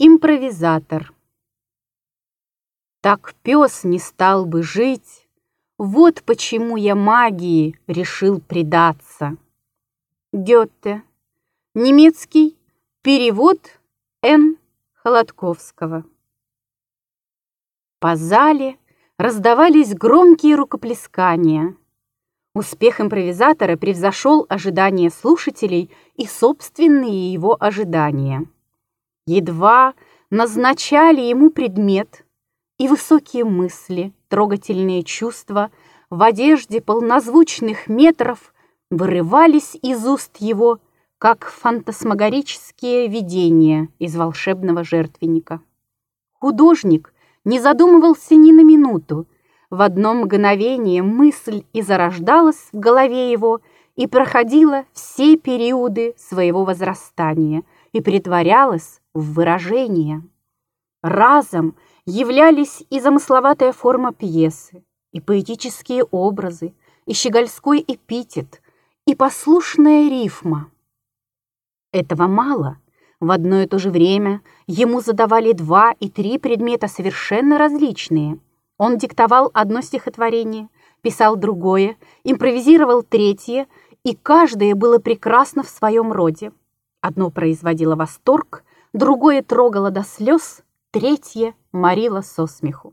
Импровизатор. Так пес не стал бы жить, вот почему я магии решил предаться. Гёте. Немецкий перевод Н. Холодковского. По зале раздавались громкие рукоплескания. Успех импровизатора превзошел ожидания слушателей и собственные его ожидания. Едва назначали ему предмет, и высокие мысли, трогательные чувства в одежде полнозвучных метров вырывались из уст его, как фантасмагорические видения из волшебного жертвенника. Художник не задумывался ни на минуту. В одно мгновение мысль и зарождалась в голове его и проходила все периоды своего возрастания и притворялась в выражение. Разом являлись и замысловатая форма пьесы, и поэтические образы, и щегольской эпитет, и послушная рифма. Этого мало. В одно и то же время ему задавали два и три предмета совершенно различные. Он диктовал одно стихотворение, писал другое, импровизировал третье, и каждое было прекрасно в своем роде. Одно производило восторг, другое трогало до слез, третье морило со смеху.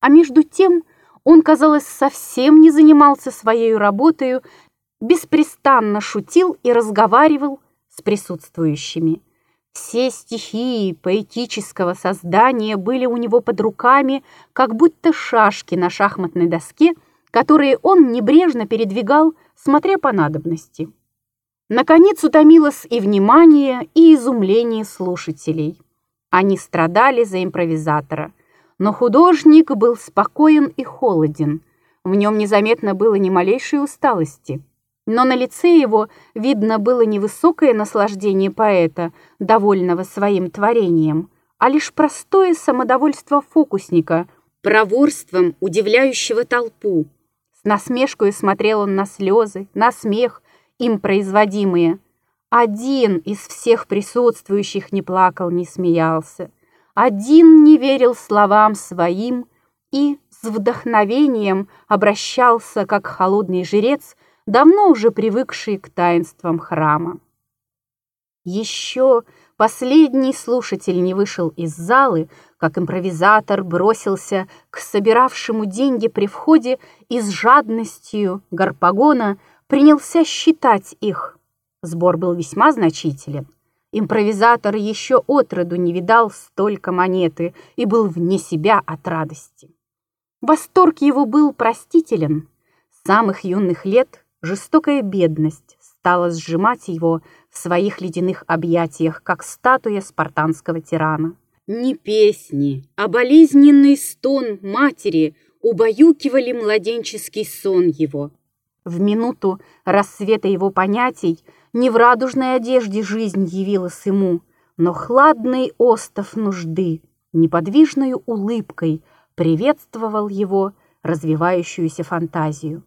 А между тем он, казалось, совсем не занимался своей работой, беспрестанно шутил и разговаривал с присутствующими. Все стихии поэтического создания были у него под руками, как будто шашки на шахматной доске, которые он небрежно передвигал, смотря по надобности. Наконец утомилось и внимание, и изумление слушателей. Они страдали за импровизатора. Но художник был спокоен и холоден. В нем незаметно было ни малейшей усталости. Но на лице его видно было не высокое наслаждение поэта, довольного своим творением, а лишь простое самодовольство фокусника, проворством удивляющего толпу. С насмешкой смотрел он на слезы, на смех, им производимые. Один из всех присутствующих не плакал, не смеялся. Один не верил словам своим и с вдохновением обращался, как холодный жрец, давно уже привыкший к таинствам храма. Еще последний слушатель не вышел из залы, как импровизатор бросился к собиравшему деньги при входе и с жадностью гарпагона принялся считать их. Сбор был весьма значителен. Импровизатор еще отроду не видал столько монеты и был вне себя от радости. Восторг его был простителен. С самых юных лет жестокая бедность стала сжимать его в своих ледяных объятиях, как статуя спартанского тирана. Не песни, а болезненный стон матери убаюкивали младенческий сон его. В минуту рассвета его понятий не в радужной одежде жизнь явилась ему, но хладный остов нужды, неподвижной улыбкой приветствовал его развивающуюся фантазию.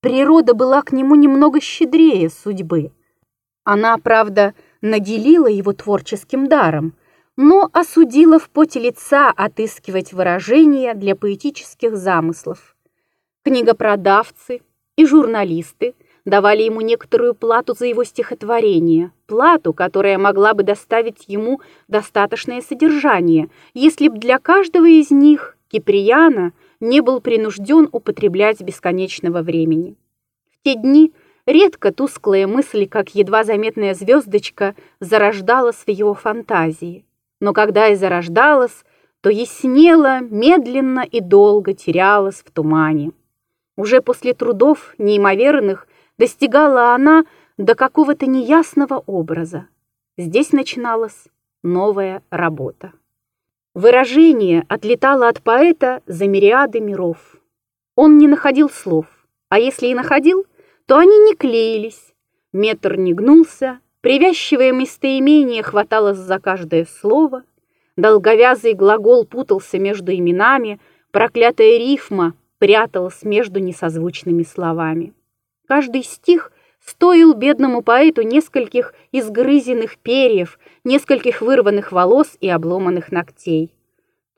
Природа была к нему немного щедрее судьбы. Она, правда, наделила его творческим даром, но осудила в поте лица отыскивать выражения для поэтических замыслов. Книгопродавцы – и журналисты давали ему некоторую плату за его стихотворение, плату, которая могла бы доставить ему достаточное содержание, если б для каждого из них Киприяна не был принужден употреблять бесконечного времени. В те дни редко тусклая мысль, как едва заметная звездочка, зарождалась в его фантазии. Но когда и зарождалась, то яснела, медленно и долго терялась в тумане. Уже после трудов неимоверных достигала она до какого-то неясного образа. Здесь начиналась новая работа. Выражение отлетало от поэта за мириады миров. Он не находил слов, а если и находил, то они не клеились. Метр не гнулся, привязчивое местоимение хваталось за каждое слово, долговязый глагол путался между именами, проклятая рифма пряталась между несозвучными словами. Каждый стих стоил бедному поэту нескольких изгрызенных перьев, нескольких вырванных волос и обломанных ногтей.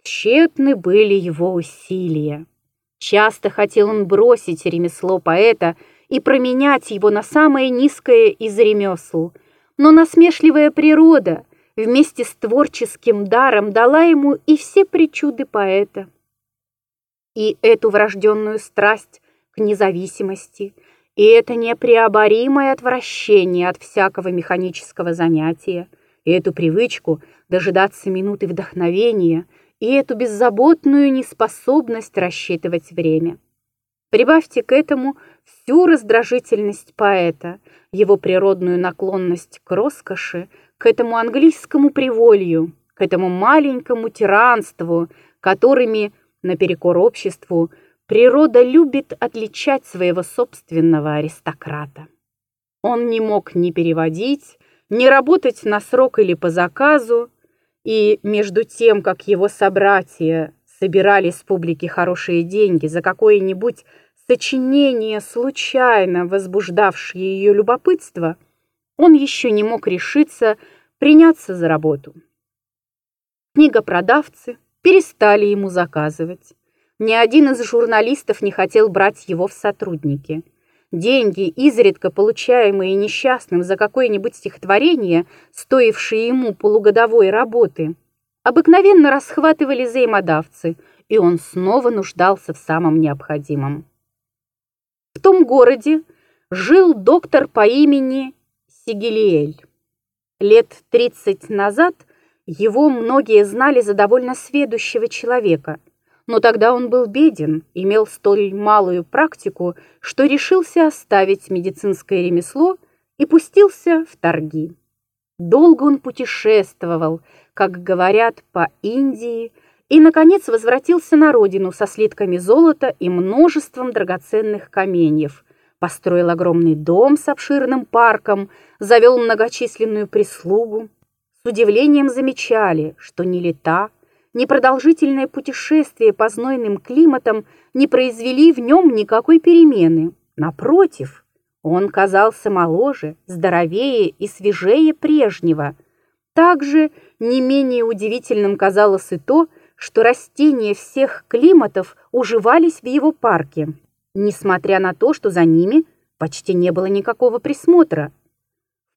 Тщетны были его усилия. Часто хотел он бросить ремесло поэта и променять его на самое низкое из ремесл, но насмешливая природа вместе с творческим даром дала ему и все причуды поэта. И эту врожденную страсть к независимости, и это непреоборимое отвращение от всякого механического занятия, и эту привычку дожидаться минуты вдохновения, и эту беззаботную неспособность рассчитывать время. Прибавьте к этому всю раздражительность поэта, его природную наклонность к роскоши, к этому английскому приволью, к этому маленькому тиранству, которыми, наперекор обществу, Природа любит отличать своего собственного аристократа. Он не мог ни переводить, ни работать на срок или по заказу, и между тем, как его собратья собирали с публики хорошие деньги за какое-нибудь сочинение, случайно возбуждавшее ее любопытство, он еще не мог решиться приняться за работу. Книгопродавцы перестали ему заказывать. Ни один из журналистов не хотел брать его в сотрудники. Деньги, изредка получаемые несчастным за какое-нибудь стихотворение, стоившие ему полугодовой работы, обыкновенно расхватывали взаимодавцы, и он снова нуждался в самом необходимом. В том городе жил доктор по имени Сигелиэль. Лет тридцать назад его многие знали за довольно сведущего человека – но тогда он был беден, имел столь малую практику, что решился оставить медицинское ремесло и пустился в торги. Долго он путешествовал, как говорят, по Индии, и, наконец, возвратился на родину со слитками золота и множеством драгоценных каменьев, построил огромный дом с обширным парком, завел многочисленную прислугу. Удивлением замечали, что ни лета, непродолжительное путешествие по знойным климатам не произвели в нем никакой перемены. Напротив, он казался моложе, здоровее и свежее прежнего. Также не менее удивительным казалось и то, что растения всех климатов уживались в его парке, несмотря на то, что за ними почти не было никакого присмотра.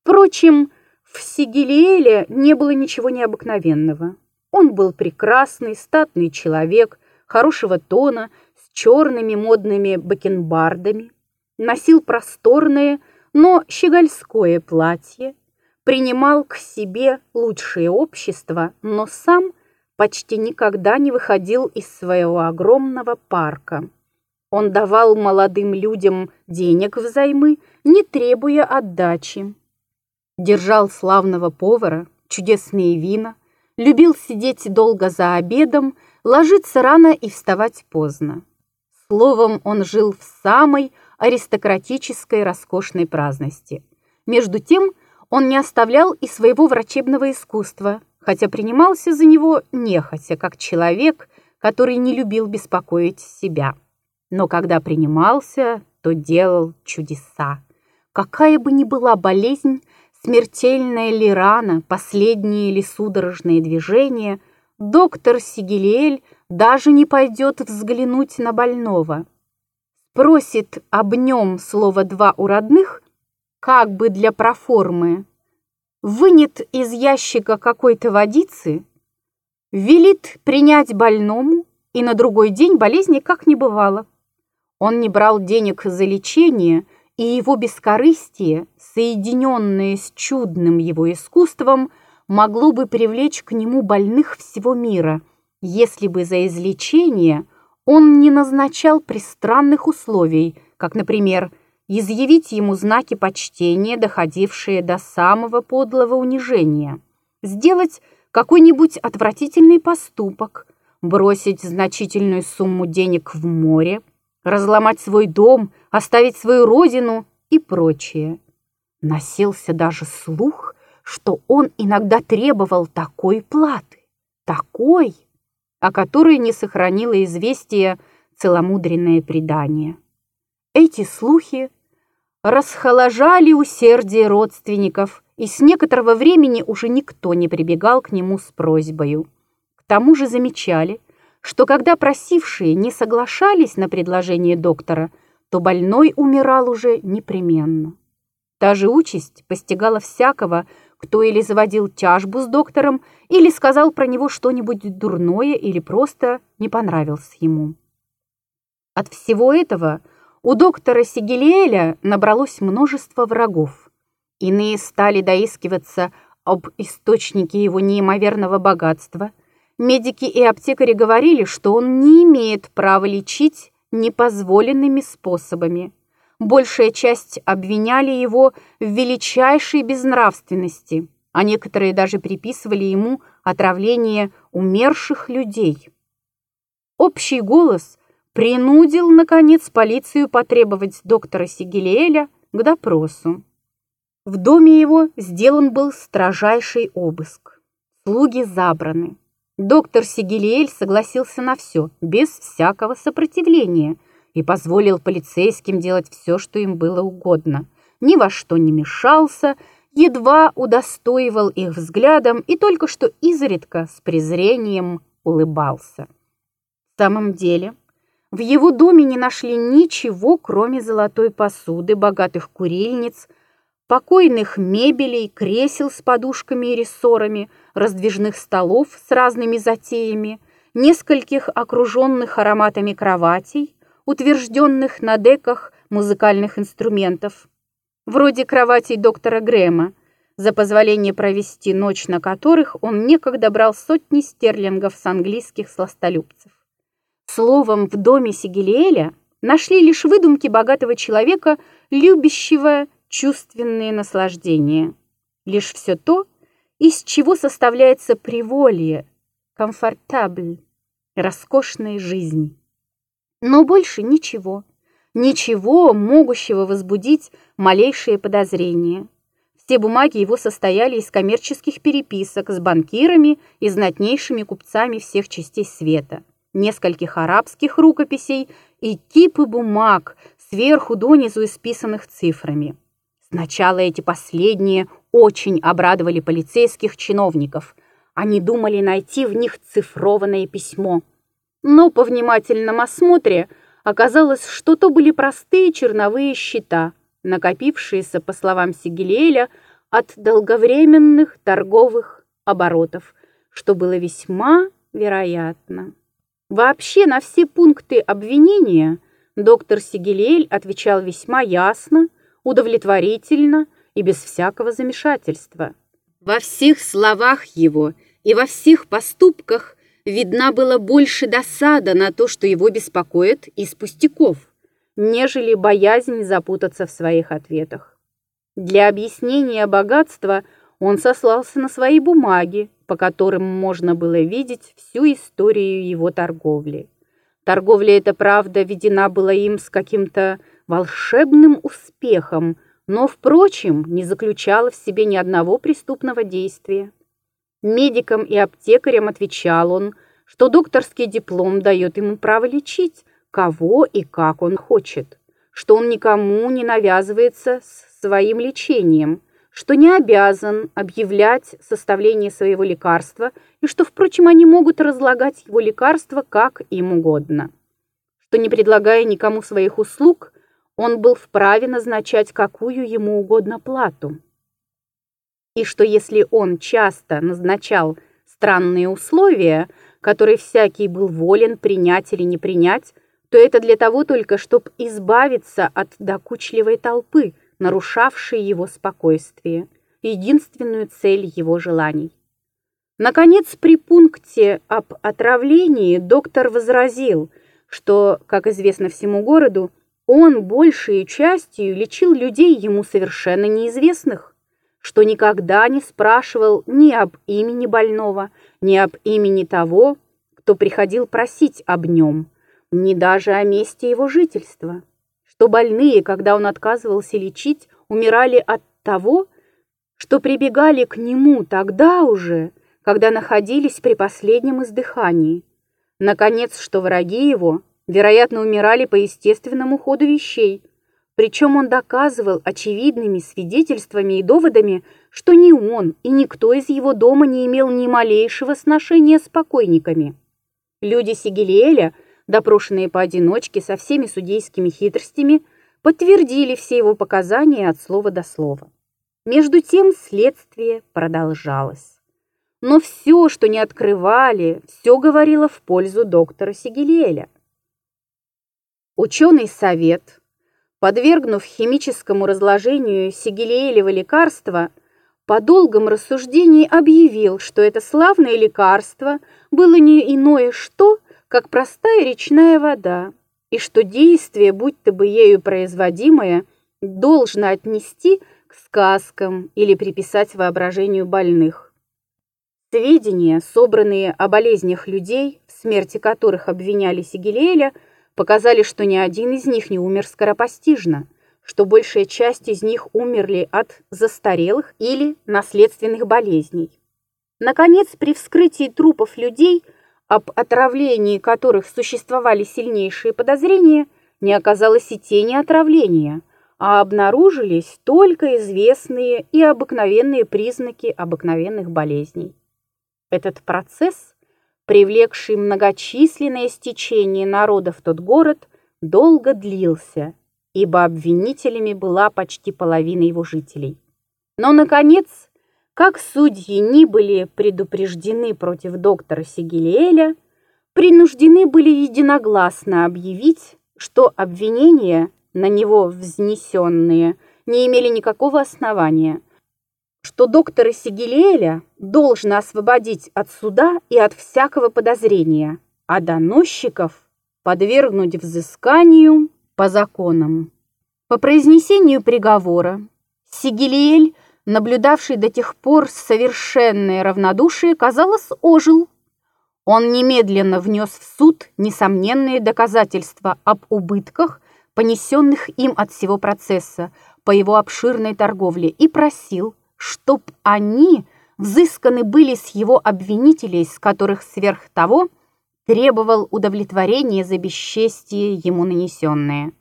Впрочем, в Сигелиэле не было ничего необыкновенного. Он был прекрасный, статный человек, хорошего тона, с черными модными бакенбардами, носил просторное, но щегольское платье, принимал к себе лучшее общество, но сам почти никогда не выходил из своего огромного парка. Он давал молодым людям денег взаймы, не требуя отдачи. Держал славного повара, чудесные вина, любил сидеть долго за обедом, ложиться рано и вставать поздно. Словом, он жил в самой аристократической роскошной праздности. Между тем, он не оставлял и своего врачебного искусства, хотя принимался за него нехотя, как человек, который не любил беспокоить себя. Но когда принимался, то делал чудеса. Какая бы ни была болезнь, Смертельная ли рана, последние ли судорожные движения, доктор Сигелиэль даже не пойдет взглянуть на больного. Спросит об нем слово «два» у родных, как бы для проформы, вынет из ящика какой-то водицы, велит принять больному, и на другой день болезни как не бывало. Он не брал денег за лечение – и его бескорыстие, соединенное с чудным его искусством, могло бы привлечь к нему больных всего мира, если бы за излечение он не назначал пристранных условий, как, например, изъявить ему знаки почтения, доходившие до самого подлого унижения, сделать какой-нибудь отвратительный поступок, бросить значительную сумму денег в море, разломать свой дом, оставить свою родину и прочее. Носился даже слух, что он иногда требовал такой платы, такой, о которой не сохранило известие целомудренное предание. Эти слухи расхоложали усердие родственников, и с некоторого времени уже никто не прибегал к нему с просьбою. К тому же замечали, что когда просившие не соглашались на предложение доктора, то больной умирал уже непременно. Та же участь постигала всякого, кто или заводил тяжбу с доктором, или сказал про него что-нибудь дурное, или просто не понравился ему. От всего этого у доктора Сигелиэля набралось множество врагов. Иные стали доискиваться об источнике его неимоверного богатства. Медики и аптекари говорили, что он не имеет права лечить непозволенными способами. Большая часть обвиняли его в величайшей безнравственности, а некоторые даже приписывали ему отравление умерших людей. Общий голос принудил, наконец, полицию потребовать доктора Сигелиэля к допросу. В доме его сделан был строжайший обыск. Слуги забраны. Доктор Сигелиэль согласился на все, без всякого сопротивления, и позволил полицейским делать все, что им было угодно. Ни во что не мешался, едва удостоивал их взглядом и только что изредка с презрением улыбался. В самом деле, в его доме не нашли ничего, кроме золотой посуды, богатых курильниц, покойных мебелей, кресел с подушками и рессорами, раздвижных столов с разными затеями, нескольких окруженных ароматами кроватей, утвержденных на деках музыкальных инструментов, вроде кроватей доктора Грэма, за позволение провести ночь на которых он некогда брал сотни стерлингов с английских сластолюбцев. Словом, в доме Сигелиэля нашли лишь выдумки богатого человека, любящего чувственные наслаждения. Лишь все то, из чего составляется приволье, комфортабль, роскошная жизнь. Но больше ничего, ничего, могущего возбудить малейшие подозрения. Все бумаги его состояли из коммерческих переписок с банкирами и знатнейшими купцами всех частей света нескольких арабских рукописей и кипы бумаг, сверху донизу исписанных цифрами. Сначала эти последние очень обрадовали полицейских чиновников. Они думали найти в них цифрованное письмо. Но по внимательном осмотре оказалось, что то были простые черновые счета, накопившиеся, по словам Сигелеля, от долговременных торговых оборотов, что было весьма вероятно. Вообще на все пункты обвинения доктор Сигелель отвечал весьма ясно, удовлетворительно и без всякого замешательства. Во всех словах его и во всех поступках видна была больше досада на то, что его беспокоит из пустяков, нежели боязнь запутаться в своих ответах. Для объяснения богатства он сослался на свои бумаги, по которым можно было видеть всю историю его торговли. Торговля эта, правда, ведена была им с каким-то волшебным успехом, но, впрочем, не заключала в себе ни одного преступного действия. Медикам и аптекарям отвечал он, что докторский диплом дает ему право лечить, кого и как он хочет, что он никому не навязывается с своим лечением – что не обязан объявлять составление своего лекарства и что, впрочем, они могут разлагать его лекарство как им угодно. Что, не предлагая никому своих услуг, он был вправе назначать какую ему угодно плату. И что если он часто назначал странные условия, которые всякий был волен принять или не принять, то это для того только, чтобы избавиться от докучливой толпы – нарушавшие его спокойствие, единственную цель его желаний. Наконец, при пункте об отравлении доктор возразил, что, как известно всему городу, он большей частью лечил людей ему совершенно неизвестных, что никогда не спрашивал ни об имени больного, ни об имени того, кто приходил просить об нем, ни даже о месте его жительства что больные, когда он отказывался лечить, умирали от того, что прибегали к нему тогда уже, когда находились при последнем издыхании. Наконец, что враги его, вероятно, умирали по естественному ходу вещей, Причем он доказывал очевидными свидетельствами и доводами, что ни он и никто из его дома не имел ни малейшего сношения с покойниками. Люди Сигелиэля, допрошенные поодиночке со всеми судейскими хитростями, подтвердили все его показания от слова до слова. Между тем следствие продолжалось. Но все, что не открывали, все говорило в пользу доктора Сигелиэля. Ученый совет – подвергнув химическому разложению сигелиэлево лекарство, по долгом рассуждении объявил, что это славное лекарство было не иное что, как простая речная вода, и что действие, будь то бы ею производимое, должно отнести к сказкам или приписать воображению больных. Сведения, собранные о болезнях людей, в смерти которых обвиняли Сигелиэля, показали, что ни один из них не умер скоропостижно, что большая часть из них умерли от застарелых или наследственных болезней. Наконец, при вскрытии трупов людей, об отравлении которых существовали сильнейшие подозрения, не оказалось и тени отравления, а обнаружились только известные и обыкновенные признаки обыкновенных болезней. Этот процесс привлекший многочисленное стечение народа в тот город, долго длился, ибо обвинителями была почти половина его жителей. Но, наконец, как судьи не были предупреждены против доктора Сигелиэля, принуждены были единогласно объявить, что обвинения, на него взнесенные, не имели никакого основания – что доктора Сигелеля должно освободить от суда и от всякого подозрения, а доносчиков подвергнуть взысканию по законам. По произнесению приговора Сигелиэль, наблюдавший до тех пор совершенное равнодушие, казалось, ожил. Он немедленно внес в суд несомненные доказательства об убытках, понесенных им от всего процесса по его обширной торговле, и просил, чтоб они взысканы были с его обвинителей, с которых сверх того требовал удовлетворения за бесчестие ему нанесенное.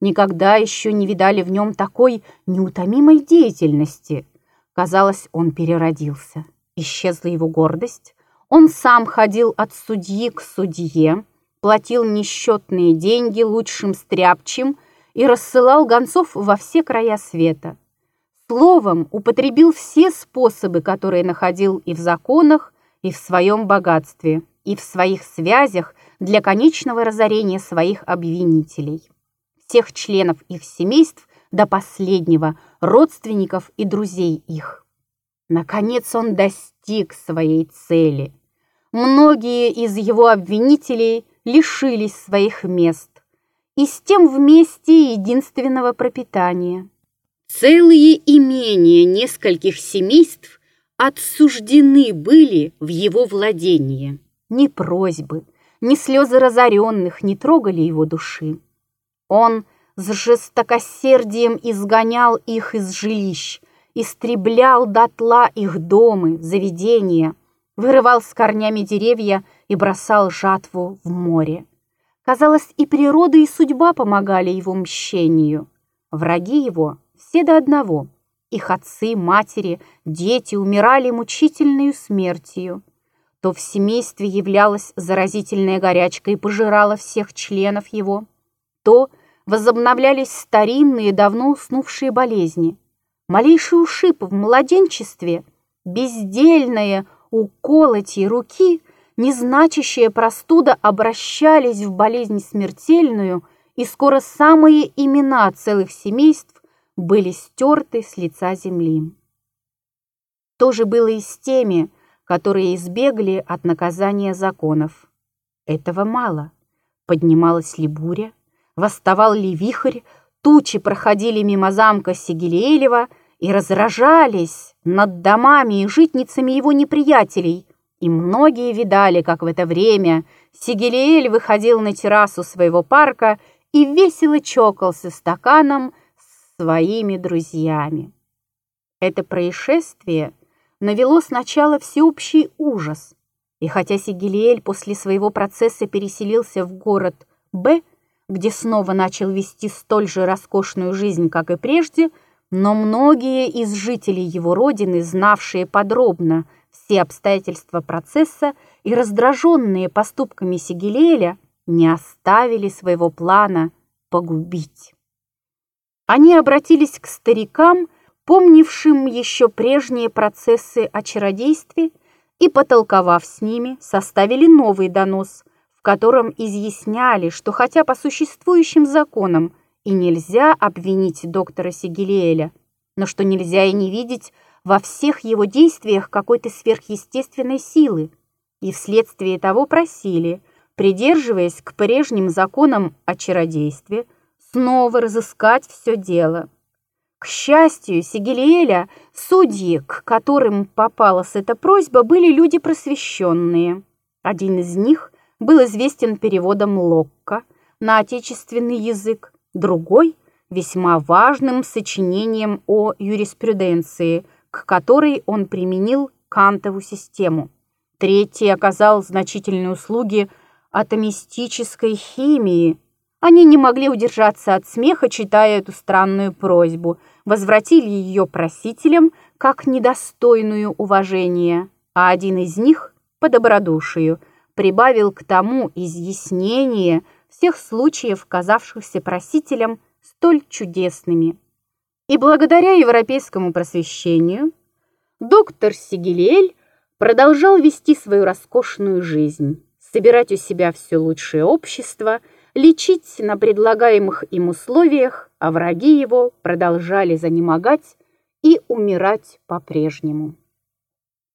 Никогда еще не видали в нем такой неутомимой деятельности. Казалось, он переродился. Исчезла его гордость. Он сам ходил от судьи к судье, платил несчетные деньги лучшим стряпчим и рассылал гонцов во все края света. Словом, употребил все способы, которые находил и в законах, и в своем богатстве, и в своих связях для конечного разорения своих обвинителей. Всех членов их семейств до последнего, родственников и друзей их. Наконец он достиг своей цели. Многие из его обвинителей лишились своих мест и с тем вместе единственного пропитания – Целые имения нескольких семейств отсуждены были в его владение. Ни просьбы, ни слезы разоренных не трогали его души. Он с жестокосердием изгонял их из жилищ, истреблял дотла их дома, заведения, вырывал с корнями деревья и бросал жатву в море. Казалось, и природа, и судьба помогали его мщению. Враги его все до одного. Их отцы, матери, дети умирали мучительной смертью. То в семействе являлась заразительная горячка и пожирала всех членов его, то возобновлялись старинные, давно уснувшие болезни. Малейший ушиб в младенчестве, бездельное уколотие руки, незначащая простуда обращались в болезнь смертельную, и скоро самые имена целых семейств были стерты с лица земли. То же было и с теми, которые избегли от наказания законов. Этого мало. Поднималась ли буря, восставал ли вихрь, тучи проходили мимо замка Сигелеева и разражались над домами и житницами его неприятелей, и многие видали, как в это время Сигелиэль выходил на террасу своего парка и весело чокался стаканом своими друзьями. Это происшествие навело сначала всеобщий ужас, и хотя Сигелиэль после своего процесса переселился в город Б, где снова начал вести столь же роскошную жизнь, как и прежде, но многие из жителей его родины, знавшие подробно все обстоятельства процесса и раздраженные поступками Сигелеля, не оставили своего плана погубить. Они обратились к старикам, помнившим еще прежние процессы о чародействе, и, потолковав с ними, составили новый донос, в котором изъясняли, что хотя по существующим законам и нельзя обвинить доктора Сигелиэля, но что нельзя и не видеть во всех его действиях какой-то сверхъестественной силы, и вследствие того просили, придерживаясь к прежним законам о чародействе, снова разыскать все дело. К счастью, Сигелиэля, судьи, к которым попалась эта просьба, были люди просвещенные. Один из них был известен переводом Локка на отечественный язык, другой – весьма важным сочинением о юриспруденции, к которой он применил кантову систему. Третий оказал значительные услуги атомистической химии. Они не могли удержаться от смеха, читая эту странную просьбу – возвратили ее просителям как недостойную уважения, а один из них, по добродушию, прибавил к тому изъяснение всех случаев, казавшихся просителям столь чудесными. И благодаря европейскому просвещению доктор Сигелель продолжал вести свою роскошную жизнь, собирать у себя все лучшее общество – лечить на предлагаемых им условиях, а враги его продолжали занемогать и умирать по-прежнему.